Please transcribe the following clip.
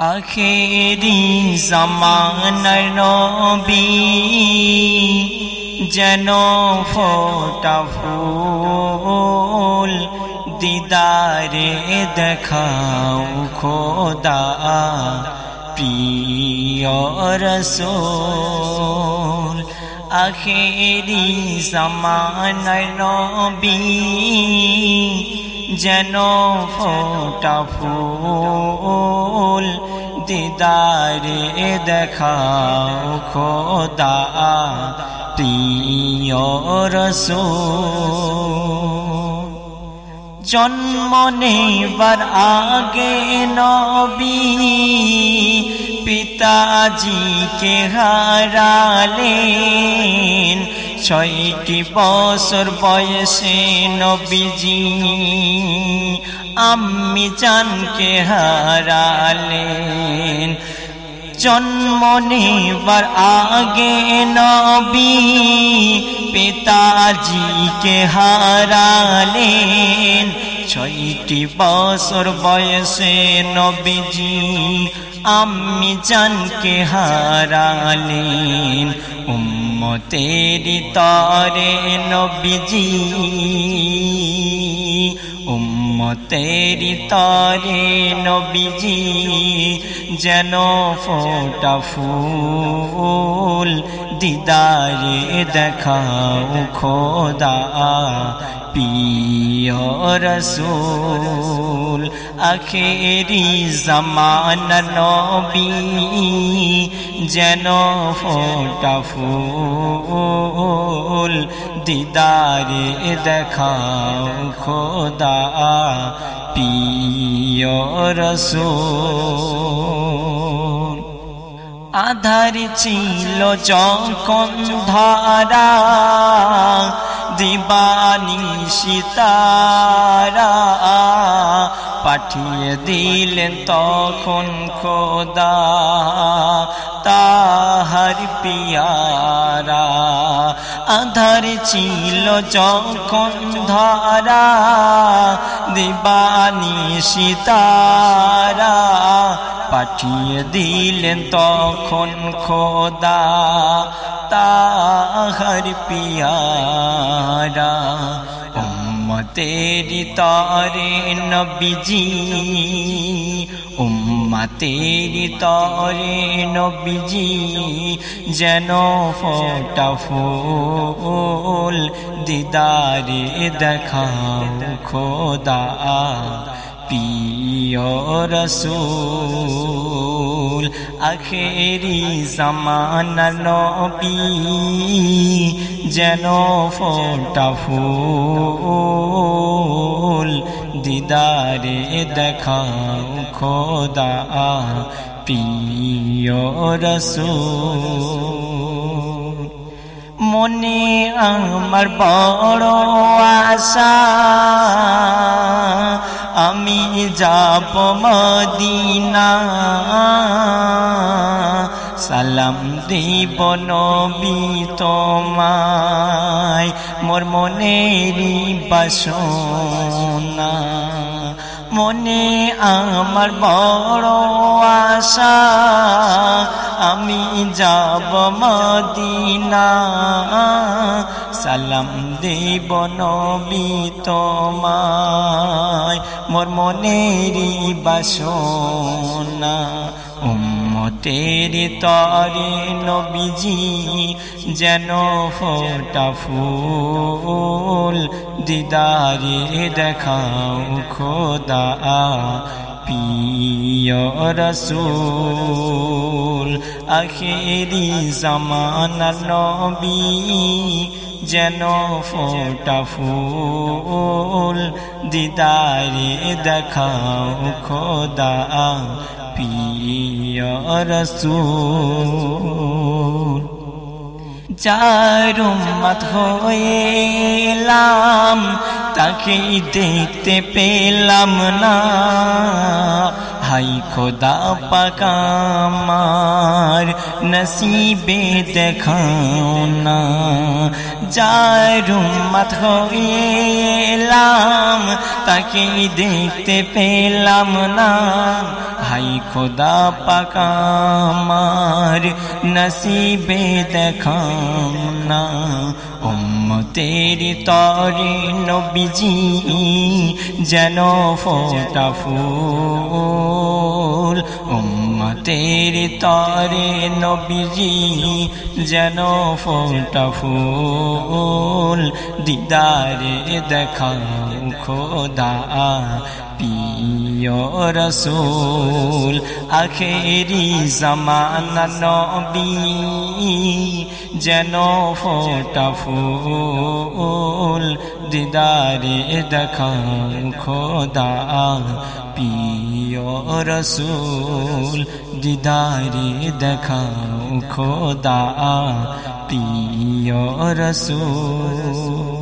আখেরি জামানার নবী যেন ফোটা ফুল দিদারে দেখাও খোদা প্রিয় রসোল আখেরি জামানার নবী যেন ফোটা ফুল দিদারে দেখাও খোদা, প্রিয় রসূল। জন্ম নেবার আগে নবী পিতাজিকে হারালেন। ছয়টি বছর বয়সে নবীজি আম্মি জানকে হারালেন। জন্ম নেবার আগে নবী পিতাজিকে হারালেন। ছয়টি বছর বয়সে নবীজি আম্মি জানকে হারালেন। উম্মতেরি তরে নবীজি উম্মতেরি তরে নবীজি, যেন ফোটা ফুল দিদারে দেখাও খোদা। পিয় রসুল, আখেরি জমান নবী, যেন ফোটা ফুল দিদারে দেখাও খোদা পিয় রসুল। আধার ছিল যখন ধারা, দিবানি সীতারা পাঠিয়ে দিলেন তখন খোদা, তাহার পিয়ারা আধার ছিল যখন ধারা দিবানি সীতারা পাঠিয়ে দিলেন তখন খোদা তাহার পিয়ারা। উম্মতেরি তরে নবীজি উম্মতেরি তরে নবীজি যেন ফোটা ফুল দিদারে দেখাও খোদা পিয় রসুল আখেরি জামানা নবী যেন ফোটা ফুল। দিদারে দেখাও খোদা, প্রিয় রসুল। মনে আমার বড় আশা, আমি যাব মদিনা সালাম দিব নবী তোমায়, মোর মনেরই বাসনা। মনে আমার বড় আশা, আমি যাব মদিনা সালাম দেব নবী তোমায়, মোর মনেরই বাসনা। উম্মতেরি তরে নবীজি যেন ফোটা ফুল দিদারে দেখাও খোদা পিয় রসুল। আখেরি জামানা নবী যেন ফোটা ফুল দিদারে দেখাও খোদা পিয় রসুল চারুমত হয়েলাম তাকে দেখতে পেলাম না। হাই খোদা পাকামার নসিবে দেখাও না। যার উম্মত হইলাম, তাকে দেখতে পেলাম না। খোদা পাকামার নসিবে দেখাম না। তেরি তরে নবীজি যেন ফোটা ফুল। উম্মতের তরে নবীজি যেন ফোটা ফুল, দিদারে দেখাও খোদা পিয় রসুল, আখেরি জমানা নবী যেন ফোটা ফুল, দিদারে দেখাও খোদা পিয় রসুল দিদারে দেখাও খোদা। পিও রসুল